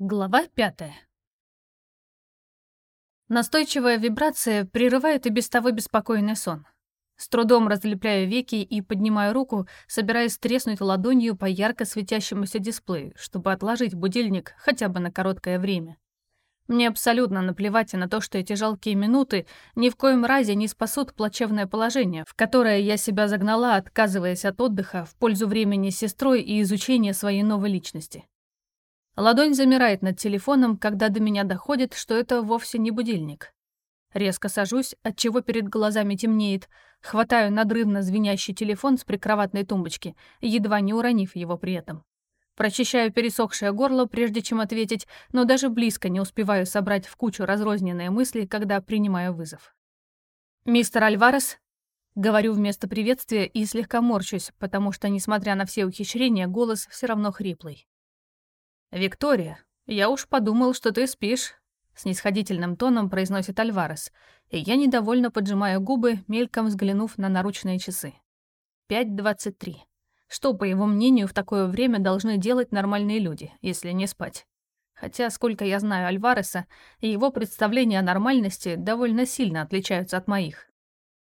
Глава пятая. Настойчивая вибрация прерывает и без того беспокойный сон. С трудом разлепляю веки и поднимаю руку, собираясь треснуть ладонью по ярко светящемуся дисплею, чтобы отложить будильник хотя бы на короткое время. Мне абсолютно наплевать на то, что эти жалкие минуты ни в коем разе не спасут плачевное положение, в которое я себя загнала, отказываясь от отдыха в пользу времени с сестрой и изучения своей новой личности. Ладонь замирает над телефоном, когда до меня доходит, что это вовсе не будильник. Резко сажусь, отчего перед глазами темнеет, хватаю надрывно звенящий телефон с прикроватной тумбочки, едва не уронив его при этом. Прочищаю пересохшее горло, прежде чем ответить, но даже близко не успеваю собрать в кучу разрозненные мысли, когда принимаю вызов. «Мистер Альварес?» Говорю вместо приветствия и слегка морщусь, потому что, несмотря на все ухищрения, голос все равно хриплый. «Виктория, я уж подумал, что ты спишь», — снисходительным тоном произносит Альварес, и я недовольно поджимаю губы, мельком взглянув на наручные часы. 5.23. Что, по его мнению, в такое время должны делать нормальные люди, если не спать? Хотя, сколько я знаю Альвареса, его представления о нормальности довольно сильно отличаются от моих.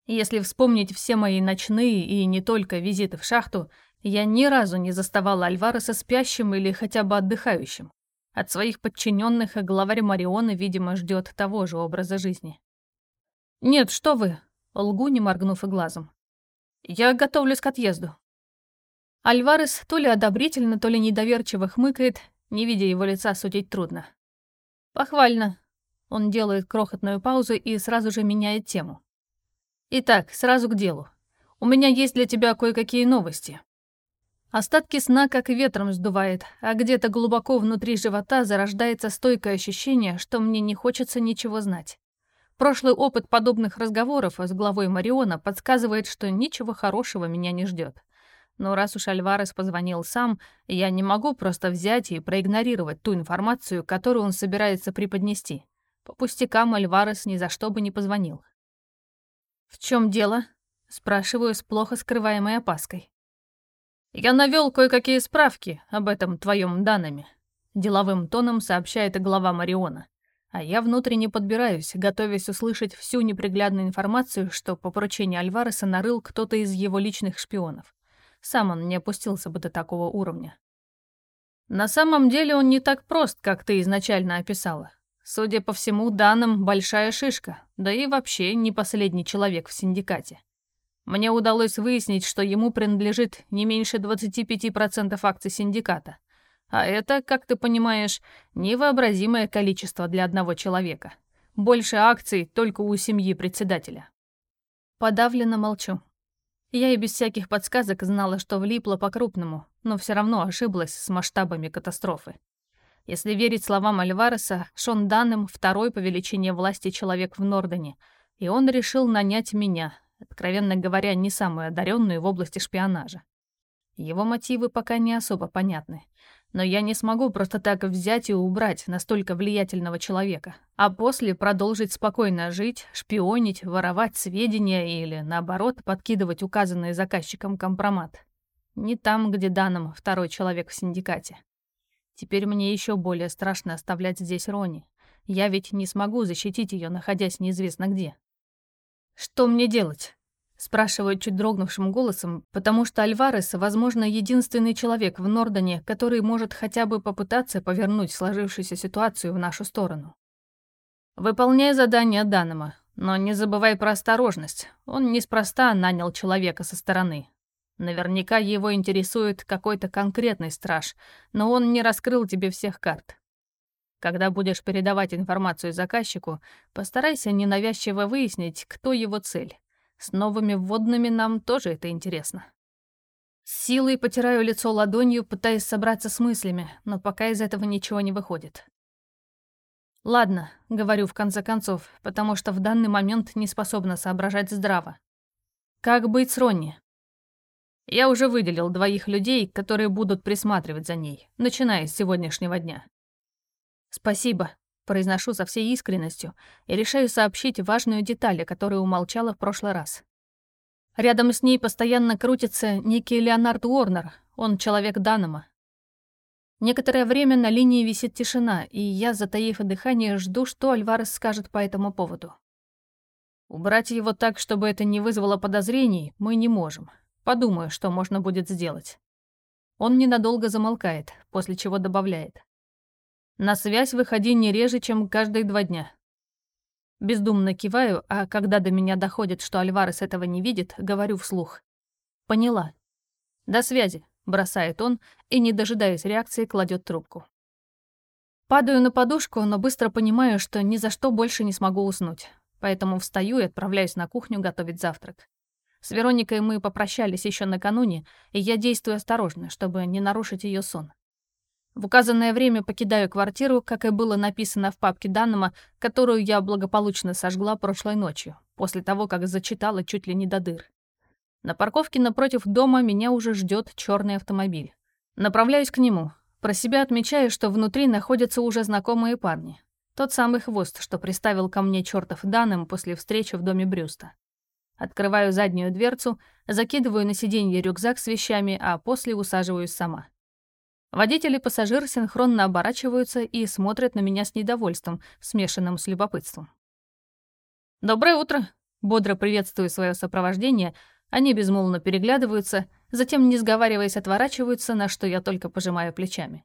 Если вспомнить все мои ночные и не только визиты в шахту, я ни разу не заставала Альвареса спящим или хотя бы отдыхающим. От своих подчиненных и главарь Марионы, видимо, ждет того же образа жизни. «Нет, что вы!» — лгу, не моргнув и глазом. «Я готовлюсь к отъезду». Альварес то ли одобрительно, то ли недоверчиво хмыкает, не видя его лица, судить трудно. «Похвально». Он делает крохотную паузу и сразу же меняет тему. «Итак, сразу к делу. У меня есть для тебя кое-какие новости. Остатки сна как ветром сдувает, а где-то глубоко внутри живота зарождается стойкое ощущение, что мне не хочется ничего знать. Прошлый опыт подобных разговоров с главой Мариона подсказывает, что ничего хорошего меня не ждет. Но раз уж Альварес позвонил сам, я не могу просто взять и проигнорировать ту информацию, которую он собирается преподнести. По пустякам Альварес ни за что бы не позвонил. «В чем дело?» — спрашиваю с плохо скрываемой опаской. «Я навёл кое-какие справки об этом твоем данными», — деловым тоном сообщает глава Мариона. А я внутренне подбираюсь, готовясь услышать всю неприглядную информацию, что по поручению Альвареса нарыл кто-то из его личных шпионов. Сам он не опустился бы до такого уровня. На самом деле он не так прост, как ты изначально описала. Судя по всему, данным большая шишка, да и вообще не последний человек в синдикате. Мне удалось выяснить, что ему принадлежит не меньше 25% акций синдиката. А это, как ты понимаешь, невообразимое количество для одного человека. Больше акций только у семьи председателя. Подавленно молчу. Я и без всяких подсказок знала, что влипла по-крупному, но все равно ошиблась с масштабами катастрофы. Если верить словам Альвареса, Шон Данным второй по величине власти человек в Нордене, и он решил нанять меня, откровенно говоря, не самую одаренную в области шпионажа. Его мотивы пока не особо понятны. Но я не смогу просто так взять и убрать настолько влиятельного человека, а после продолжить спокойно жить, шпионить, воровать сведения или, наоборот, подкидывать указанный заказчиком компромат. Не там, где данным второй человек в синдикате. Теперь мне еще более страшно оставлять здесь Рони. Я ведь не смогу защитить ее, находясь неизвестно где. «Что мне делать?» Спрашиваю чуть дрогнувшим голосом, потому что Альварес, возможно, единственный человек в Нордоне, который может хотя бы попытаться повернуть сложившуюся ситуацию в нашу сторону. Выполняй задание Данома, но не забывай про осторожность. Он неспроста нанял человека со стороны. Наверняка его интересует какой-то конкретный страж, но он не раскрыл тебе всех карт. Когда будешь передавать информацию заказчику, постарайся ненавязчиво выяснить, кто его цель. С новыми вводными нам тоже это интересно. С силой потираю лицо ладонью, пытаясь собраться с мыслями, но пока из этого ничего не выходит. «Ладно», — говорю в конце концов, потому что в данный момент не способна соображать здраво. «Как быть с Ронни?» Я уже выделил двоих людей, которые будут присматривать за ней, начиная с сегодняшнего дня. «Спасибо», — произношу со всей искренностью и решаю сообщить важную деталь, которую умолчала в прошлый раз. Рядом с ней постоянно крутится некий Леонард Уорнер, он человек Данома. Некоторое время на линии висит тишина, и я, затаив дыхание, жду, что Альварес скажет по этому поводу. Убрать его так, чтобы это не вызвало подозрений, мы не можем. Подумаю, что можно будет сделать. Он ненадолго замолкает, после чего добавляет. На связь выходи не реже, чем каждые два дня. Бездумно киваю, а когда до меня доходит, что Альварес этого не видит, говорю вслух. Поняла. До связи бросает он и, не дожидаясь реакции, кладет трубку. Падаю на подушку, но быстро понимаю, что ни за что больше не смогу уснуть. Поэтому встаю и отправляюсь на кухню готовить завтрак. С Вероникой мы попрощались еще накануне, и я действую осторожно, чтобы не нарушить ее сон. В указанное время покидаю квартиру, как и было написано в папке Даннема, которую я благополучно сожгла прошлой ночью, после того, как зачитала чуть ли не до дыр. На парковке напротив дома меня уже ждет черный автомобиль. Направляюсь к нему. Про себя отмечаю, что внутри находятся уже знакомые парни. Тот самый хвост, что приставил ко мне чертов данным после встречи в доме Брюста. Открываю заднюю дверцу, закидываю на сиденье рюкзак с вещами, а после усаживаюсь сама. Водитель и пассажир синхронно оборачиваются и смотрят на меня с недовольством, смешанным с любопытством. «Доброе утро!» — бодро приветствую свое сопровождение — они безмолвно переглядываются, затем, не сговариваясь, отворачиваются, на что я только пожимаю плечами.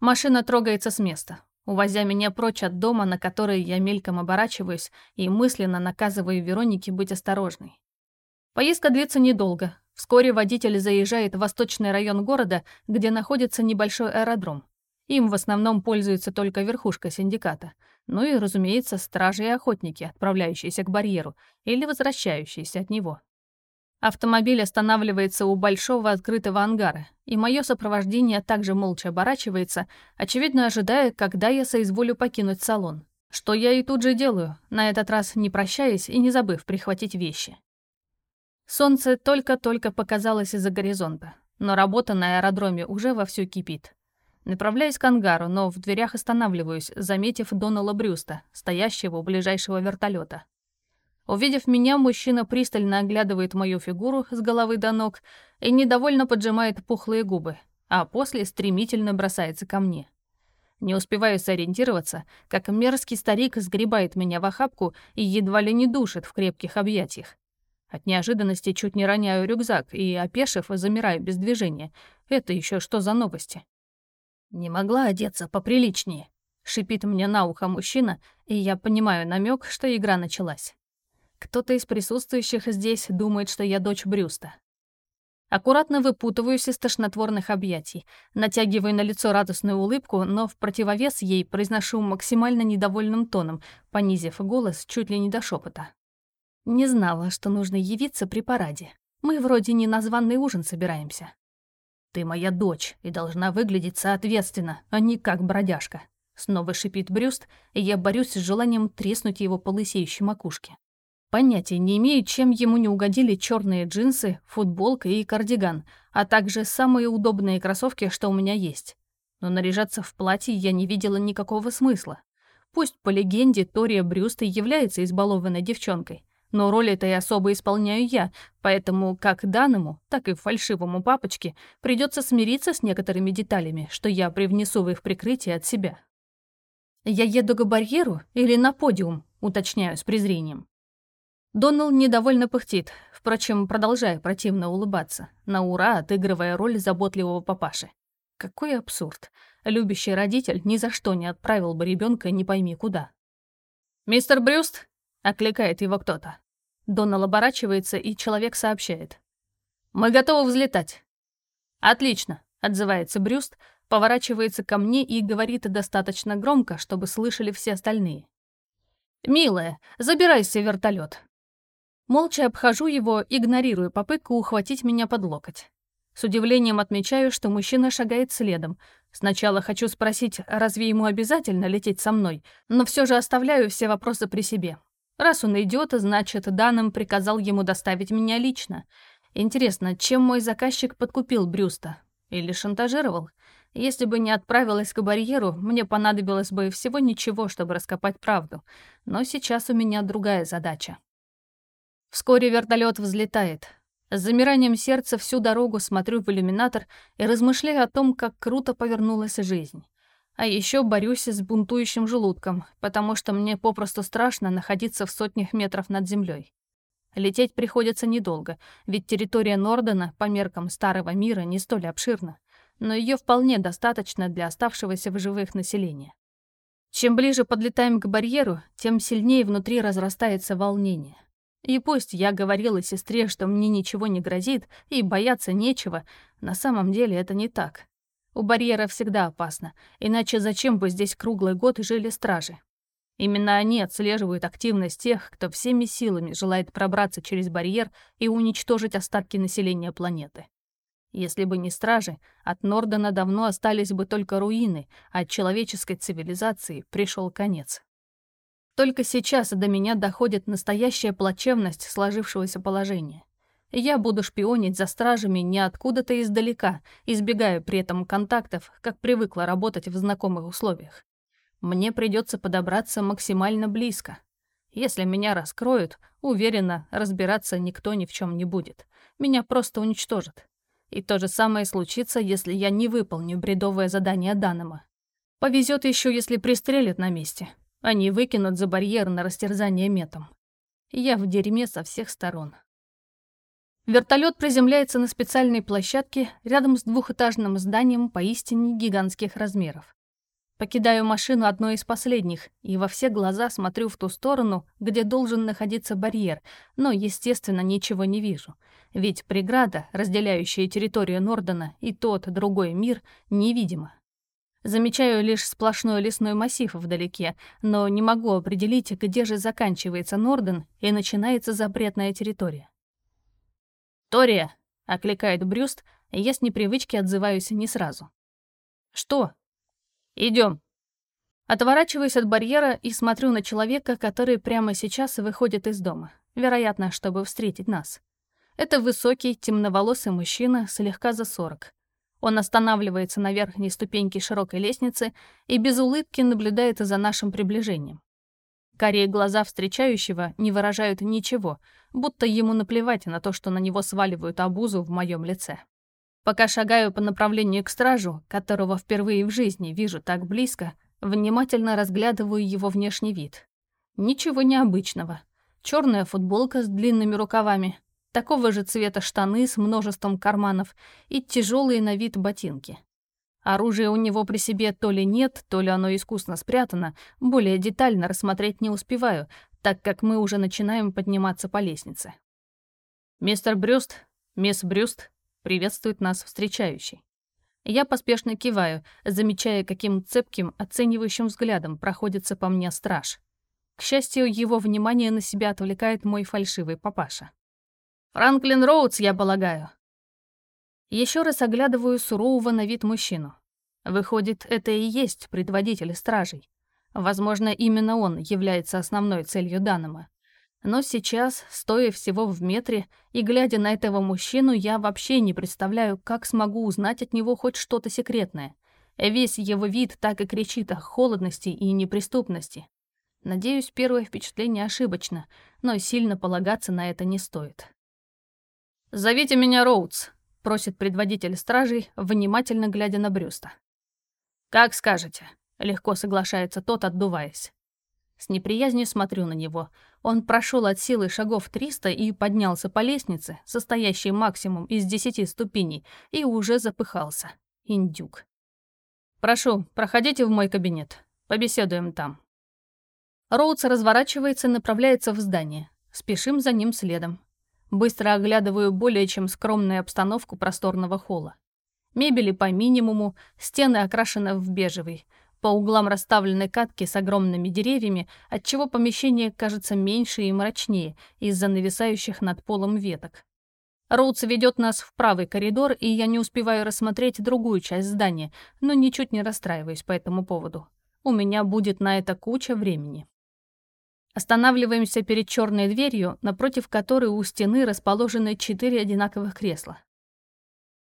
Машина трогается с места, увозя меня прочь от дома, на который я мельком оборачиваюсь и мысленно наказываю Веронике быть осторожной. Поездка длится недолго. Вскоре водитель заезжает в восточный район города, где находится небольшой аэродром. Им в основном пользуется только верхушка синдиката. Ну и, разумеется, стражи и охотники, отправляющиеся к барьеру или возвращающиеся от него. Автомобиль останавливается у большого открытого ангара, и мое сопровождение также молча оборачивается, очевидно ожидая, когда я соизволю покинуть салон. Что я и тут же делаю, на этот раз не прощаясь и не забыв прихватить вещи. Солнце только-только показалось из-за горизонта, но работа на аэродроме уже вовсю кипит. Направляюсь к ангару, но в дверях останавливаюсь, заметив Донала Брюста, стоящего у ближайшего вертолета. Увидев меня, мужчина пристально оглядывает мою фигуру с головы до ног и недовольно поджимает пухлые губы, а после стремительно бросается ко мне. Не успеваю сориентироваться, как мерзкий старик сгребает меня в охапку и едва ли не душит в крепких объятиях. От неожиданности чуть не роняю рюкзак и, опешив, замираю без движения. Это еще что за новости? «Не могла одеться поприличнее», — шипит мне на ухо мужчина, и я понимаю намек, что игра началась. Кто-то из присутствующих здесь думает, что я дочь Брюста. Аккуратно выпутываюсь из тошнотворных объятий, натягиваю на лицо радостную улыбку, но в противовес ей произношу максимально недовольным тоном, понизив голос чуть ли не до шепота. Не знала, что нужно явиться при параде. Мы вроде не на званый ужин собираемся. Ты моя дочь и должна выглядеть соответственно, а не как бродяжка. Снова шипит Брюст, и я борюсь с желанием треснуть его по лысеющей макушке. Понятия не имею, чем ему не угодили черные джинсы, футболка и кардиган, а также самые удобные кроссовки, что у меня есть. Но наряжаться в платье я не видела никакого смысла. Пусть по легенде Тория Брюста является избалованной девчонкой, но роль этой особо исполняю я, поэтому как данному, так и фальшивому папочке придется смириться с некоторыми деталями, что я привнесу в их прикрытие от себя. «Я еду к барьеру или на подиум?» — уточняю с презрением. Донал недовольно пыхтит, впрочем, продолжая противно улыбаться, на ура отыгрывая роль заботливого папаши. Какой абсурд. Любящий родитель ни за что не отправил бы ребенка не пойми куда. «Мистер Брюст?» — окликает его кто-то. Донал оборачивается, и человек сообщает. «Мы готовы взлетать». «Отлично», — отзывается Брюст, поворачивается ко мне и говорит достаточно громко, чтобы слышали все остальные. «Милая, забирайся в вертолет. Молча обхожу его, игнорируя попытку ухватить меня под локоть. С удивлением отмечаю, что мужчина шагает следом. Сначала хочу спросить, разве ему обязательно лететь со мной, но все же оставляю все вопросы при себе. Раз он идет, значит, данным приказал ему доставить меня лично. Интересно, чем мой заказчик подкупил Брюста? Или шантажировал? Если бы не отправилась к барьеру, мне понадобилось бы всего ничего, чтобы раскопать правду. Но сейчас у меня другая задача. Вскоре вертолет взлетает. С замиранием сердца всю дорогу смотрю в иллюминатор и размышляю о том, как круто повернулась жизнь. А еще борюсь с бунтующим желудком, потому что мне попросту страшно находиться в сотнях метров над землей. Лететь приходится недолго, ведь территория Нордена по меркам Старого мира не столь обширна, но ее вполне достаточно для оставшегося в живых населения. Чем ближе подлетаем к барьеру, тем сильнее внутри разрастается волнение. И пусть я говорила сестре, что мне ничего не грозит и бояться нечего, на самом деле это не так. У барьера всегда опасно, иначе зачем бы здесь круглый год жили стражи? Именно они отслеживают активность тех, кто всеми силами желает пробраться через барьер и уничтожить остатки населения планеты. Если бы не стражи, от Нордена давно остались бы только руины, а от человеческой цивилизации пришел конец. Только сейчас до меня доходит настоящая плачевность сложившегося положения. Я буду шпионить за стражами не откуда-то издалека, избегая при этом контактов, как привыкла работать в знакомых условиях. Мне придется подобраться максимально близко. Если меня раскроют, уверена, разбираться никто ни в чем не будет. Меня просто уничтожат. И то же самое случится, если я не выполню бредовое задание Данома. Повезет еще, если пристрелят на месте. Они выкинут за барьер на растерзание метом. Я в дерьме со всех сторон. Вертолет приземляется на специальной площадке рядом с двухэтажным зданием поистине гигантских размеров. Покидаю машину одной из последних и во все глаза смотрю в ту сторону, где должен находиться барьер, но, естественно, ничего не вижу. Ведь преграда, разделяющая территорию Нордена и тот другой мир, невидима. Замечаю лишь сплошной лесной массив вдалеке, но не могу определить, где же заканчивается Норден и начинается запретная территория. «Тория!» — окликает Брюст, и я с непривычки отзываюсь не сразу. «Что?» Идем. Отворачиваюсь от барьера и смотрю на человека, который прямо сейчас выходит из дома, вероятно, чтобы встретить нас. Это высокий, темноволосый мужчина, слегка за сорок. Он останавливается на верхней ступеньке широкой лестницы и без улыбки наблюдает за нашим приближением. Карие глаза встречающего не выражают ничего, будто ему наплевать на то, что на него сваливают обузу в моем лице. Пока шагаю по направлению к стражу, которого впервые в жизни вижу так близко, внимательно разглядываю его внешний вид. Ничего необычного. Черная футболка с длинными рукавами, такого же цвета штаны с множеством карманов и тяжелые на вид ботинки. Оружия у него при себе то ли нет, то ли оно искусно спрятано, более детально рассмотреть не успеваю, так как мы уже начинаем подниматься по лестнице. «Мистер Брюст, мисс Брюст», — приветствует нас встречающий. Я поспешно киваю, замечая, каким цепким, оценивающим взглядом проходится по мне страж. К счастью, его внимание на себя отвлекает мой фальшивый папаша. «Франклин Роудс, я полагаю». Еще раз оглядываю сурового на вид мужчину. Выходит, это и есть предводитель стражей. Возможно, именно он является основной целью Данома. Но сейчас, стоя всего в метре и глядя на этого мужчину, я вообще не представляю, как смогу узнать от него хоть что-то секретное. Весь его вид так и кричит о холодности и неприступности. Надеюсь, первое впечатление ошибочно, но сильно полагаться на это не стоит. «Зовите меня Роудс», — просит предводитель стражей, внимательно глядя на Брюста. «Как скажете», — легко соглашается тот, отдуваясь. С неприязнью смотрю на него. Он прошел от силы шагов 300 и поднялся по лестнице, состоящей максимум из 10 ступеней, и уже запыхался. Индюк. «Прошу, проходите в мой кабинет. Побеседуем там». Роудс разворачивается и направляется в здание. Спешим за ним следом. Быстро оглядываю более чем скромную обстановку просторного холла. Мебели по минимуму, стены окрашены в бежевый. По углам расставлены катки с огромными деревьями, отчего помещение кажется меньше и мрачнее из-за нависающих над полом веток. Роудс ведет нас в правый коридор, и я не успеваю рассмотреть другую часть здания, но ничуть не расстраиваюсь по этому поводу. У меня будет на это куча времени. Останавливаемся перед черной дверью, напротив которой у стены расположены четыре одинаковых кресла.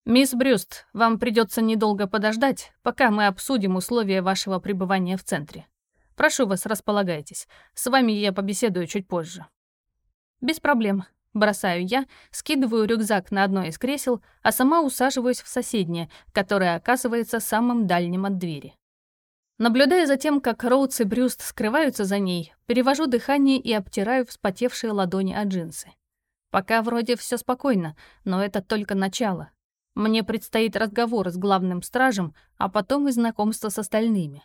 «Мисс Брюст, вам придется недолго подождать, пока мы обсудим условия вашего пребывания в центре. Прошу вас, располагайтесь. С вами я побеседую чуть позже». «Без проблем», Бросаю я, скидываю рюкзак на одно из кресел, а сама усаживаюсь в соседнее, которое оказывается самым дальним от двери. Наблюдая за тем, как Роудс и Брюст скрываются за ней, перевожу дыхание и обтираю вспотевшие ладони от джинсы. Пока вроде все спокойно, но это только начало. Мне предстоит разговор с главным стражем, а потом и знакомство с остальными.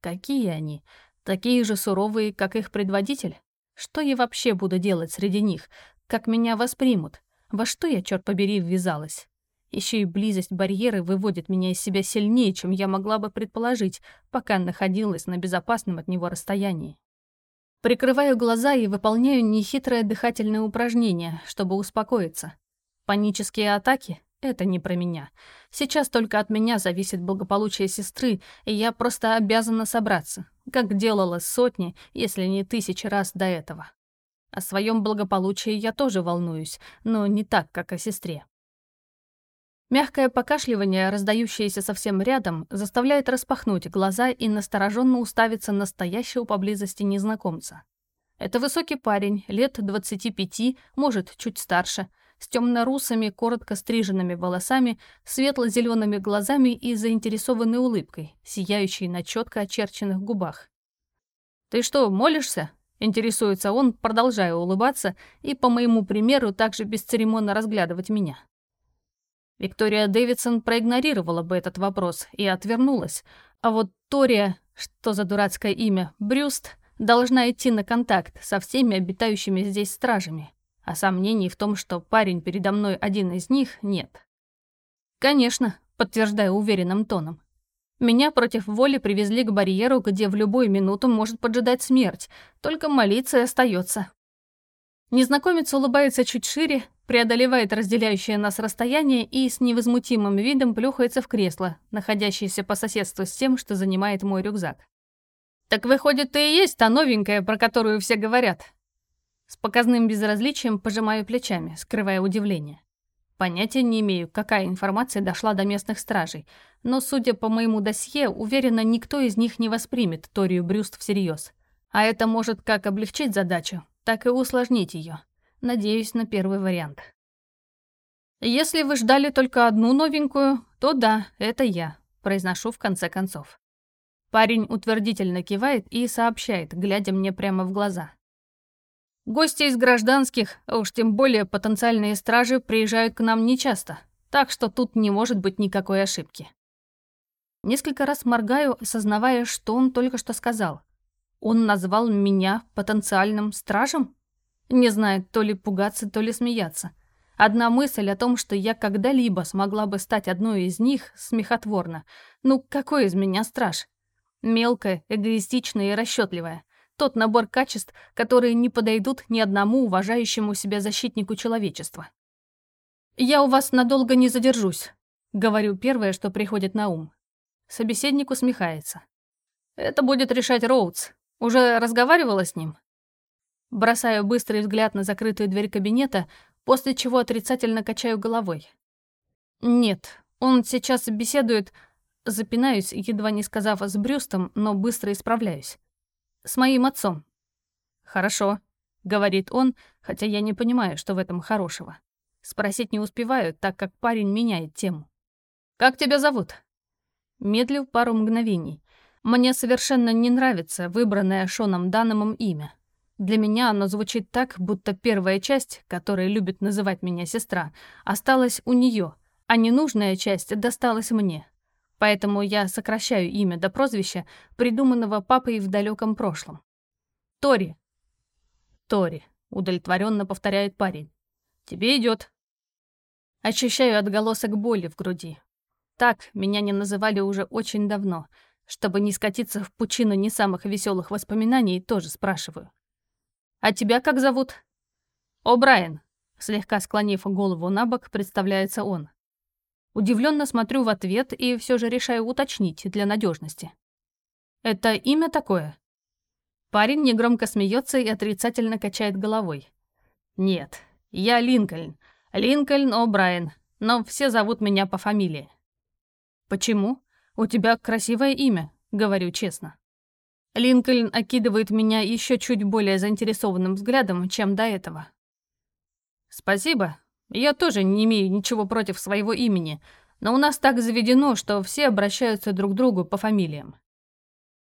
Какие они? Такие же суровые, как их предводитель? Что я вообще буду делать среди них? Как меня воспримут? Во что я, черт побери, ввязалась? Еще и близость барьеры выводит меня из себя сильнее, чем я могла бы предположить, пока находилась на безопасном от него расстоянии. Прикрываю глаза и выполняю нехитрое дыхательное упражнение, чтобы успокоиться. Панические атаки — это не про меня. Сейчас только от меня зависит благополучие сестры, и я просто обязана собраться, как делала сотни, если не тысячи раз до этого. О своем благополучии я тоже волнуюсь, но не так, как о сестре. Мягкое покашливание, раздающееся совсем рядом, заставляет распахнуть глаза и настороженно уставиться на стоящего поблизости незнакомца. Это высокий парень, лет 25, может, чуть старше, с темно-русыми, коротко стриженными волосами, светло-зелеными глазами и заинтересованной улыбкой, сияющей на четко очерченных губах. «Ты что, молишься?» Интересуется он, продолжая улыбаться и, по моему примеру, также бесцеремонно разглядывать меня. Виктория Дэвидсон проигнорировала бы этот вопрос и отвернулась, а вот Тория, что за дурацкое имя, Брюст, должна идти на контакт со всеми обитающими здесь стражами, а сомнений в том, что парень передо мной один из них, нет. «Конечно», — подтверждаю уверенным тоном. Меня против воли привезли к барьеру, где в любую минуту может поджидать смерть, только молиться остается. Незнакомец улыбается чуть шире, преодолевает разделяющее нас расстояние и с невозмутимым видом плюхается в кресло, находящееся по соседству с тем, что занимает мой рюкзак. «Так выходит, ты и есть та новенькая, про которую все говорят?» С показным безразличием пожимаю плечами, скрывая удивление. Понятия не имею, какая информация дошла до местных стражей, но, судя по моему досье, уверена, никто из них не воспримет Торию Брюст всерьез. А это может как облегчить задачу, так и усложнить ее. Надеюсь на первый вариант. «Если вы ждали только одну новенькую, то да, это я», произношу в конце концов. Парень утвердительно кивает и сообщает, глядя мне прямо в глаза. Гости из гражданских, а уж тем более потенциальные стражи, приезжают к нам нечасто, так что тут не может быть никакой ошибки. Несколько раз моргаю, осознавая, что он только что сказал. Он назвал меня потенциальным стражем? Не знает то ли пугаться, то ли смеяться. Одна мысль о том, что я когда-либо смогла бы стать одной из них, смехотворна. Ну, какой из меня страж? Мелкая, эгоистичная и расчетливая. Тот набор качеств, которые не подойдут ни одному уважающему себя защитнику человечества. «Я у вас надолго не задержусь», — говорю первое, что приходит на ум. Собеседник усмехается. «Это будет решать Роудс. Уже разговаривала с ним?» Бросаю быстрый взгляд на закрытую дверь кабинета, после чего отрицательно качаю головой. «Нет, он сейчас беседует...» Запинаюсь, едва не сказав с Брюстом, но быстро исправляюсь. С моим отцом». «Хорошо», — говорит он, хотя я не понимаю, что в этом хорошего. Спросить не успеваю, так как парень меняет тему. «Как тебя зовут?» Медлю пару мгновений. Мне совершенно не нравится выбранное Шоном Данномом имя. Для меня оно звучит так, будто первая часть, которой любит называть меня сестра, осталась у нее, а ненужная часть досталась мне. Поэтому я сокращаю имя до прозвища, придуманного папой в далеком прошлом. Тори. Тори, удовлетворенно повторяет парень. Тебе идет. Ощущаю отголосок боли в груди. Так меня не называли уже очень давно. Чтобы не скатиться в пучину не самых веселых воспоминаний, тоже спрашиваю. «А тебя как зовут?» «О, Брайан», слегка склонив голову на бок, представляется он. Удивленно смотрю в ответ и все же решаю уточнить для надежности. «Это имя такое?» Парень негромко смеется и отрицательно качает головой. «Нет, я Линкольн. Линкольн О'Брайен, но все зовут меня по фамилии». «Почему? У тебя красивое имя», — говорю честно. Линкольн окидывает меня еще чуть более заинтересованным взглядом, чем до этого. Спасибо. Я тоже не имею ничего против своего имени, но у нас так заведено, что все обращаются друг к другу по фамилиям.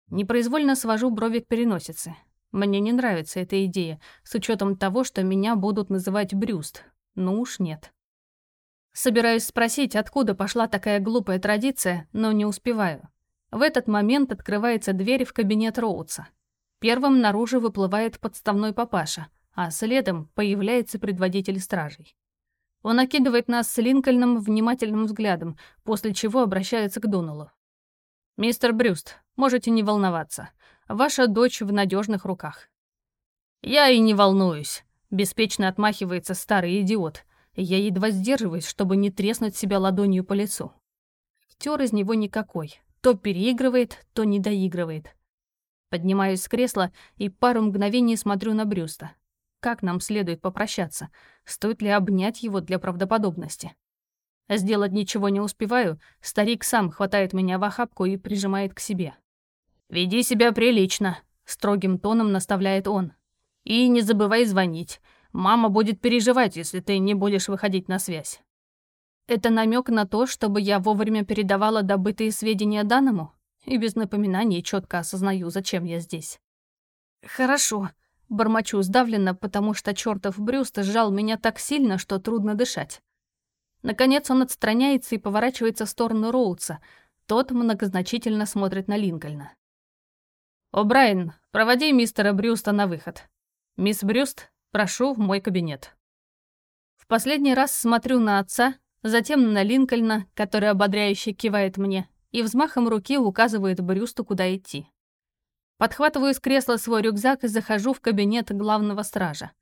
Непроизвольно свожу брови к переносице. Мне не нравится эта идея, с учетом того, что меня будут называть Брюст. Ну уж нет. Собираюсь спросить, откуда пошла такая глупая традиция, но не успеваю. В этот момент открывается дверь в кабинет Роудса. Первым наружу выплывает подставной папаша, а следом появляется предводитель стражей. Он окидывает нас с Линкольном внимательным взглядом, после чего обращается к Дуналу. «Мистер Брюст, можете не волноваться. Ваша дочь в надежных руках». «Я и не волнуюсь», — беспечно отмахивается старый идиот. Я едва сдерживаюсь, чтобы не треснуть себя ладонью по лицу. Актер из него никакой. То переигрывает, то не доигрывает. Поднимаюсь с кресла и пару мгновений смотрю на Брюста. Как нам следует попрощаться? Стоит ли обнять его для правдоподобности? Сделать ничего не успеваю, старик сам хватает меня в охапку и прижимает к себе. «Веди себя прилично», — строгим тоном наставляет он. «И не забывай звонить. Мама будет переживать, если ты не будешь выходить на связь». Это намек на то, чтобы я вовремя передавала добытые сведения данному? И без напоминаний четко осознаю, зачем я здесь. «Хорошо», — бормочу сдавленно, потому что чертов Брюст сжал меня так сильно, что трудно дышать. Наконец он отстраняется и поворачивается в сторону Роудса. Тот многозначительно смотрит на Линкольна. «О'Брайен, проводи мистера Брюста на выход. Мисс Брюст, прошу в мой кабинет». В последний раз смотрю на отца, затем на Линкольна, который ободряюще кивает мне, и взмахом руки указывает Брюсту, куда идти. Подхватываю с кресла свой рюкзак и захожу в кабинет главного стража.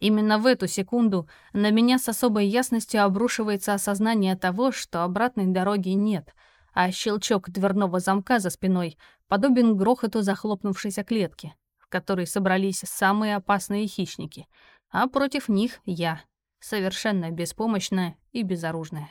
Именно в эту секунду на меня с особой ясностью обрушивается осознание того, что обратной дороги нет, а щелчок дверного замка за спиной подобен грохоту захлопнувшейся клетки, в которой собрались самые опасные хищники, а против них я, совершенно беспомощная и безоружная.